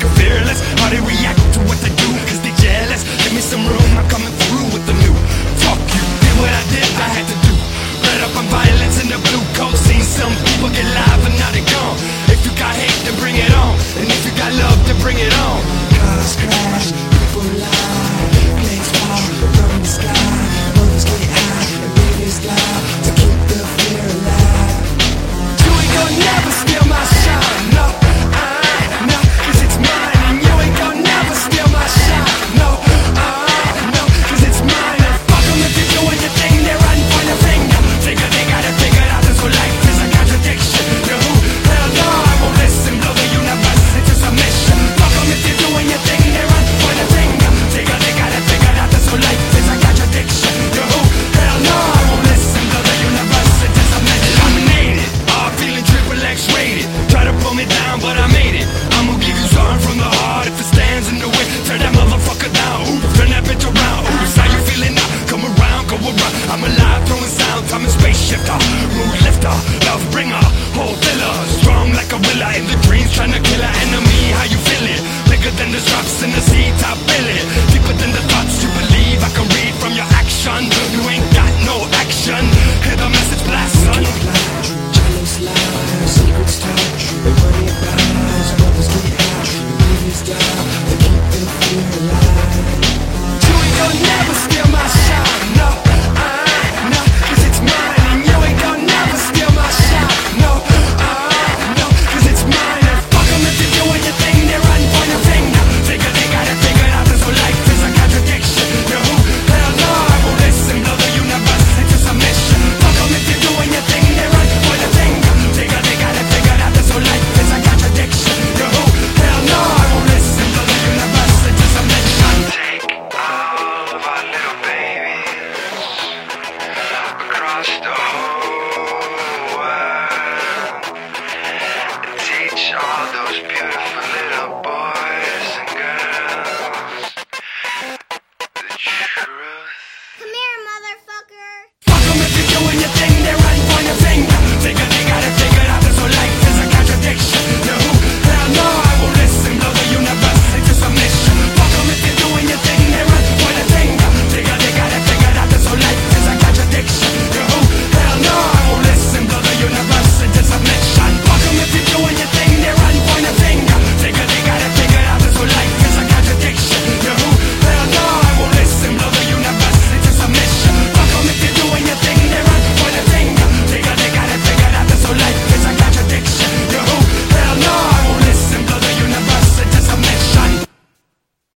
looking fearless. How they react to what they do, cause they jealous. Give me some room, I'm coming through with the new. Fuck you, did what I did, I had to do. Red up on violence in the blue coat. Seen some people get live and now they gone. If you got hate, then bring it on. And if you got love, then bring it on. Cause sister, love bringer, whole filler. Strong like a willa in the dreams, trying to kill her enemy. How you feel it? Bigger than the drops in the sea, top billet Deeper than the thoughts you believe, I can read from your action. You ain't got no action, hear the message blast, son. True jealous lies, secrets tied, true money buys, brothers get high, true. Babies die.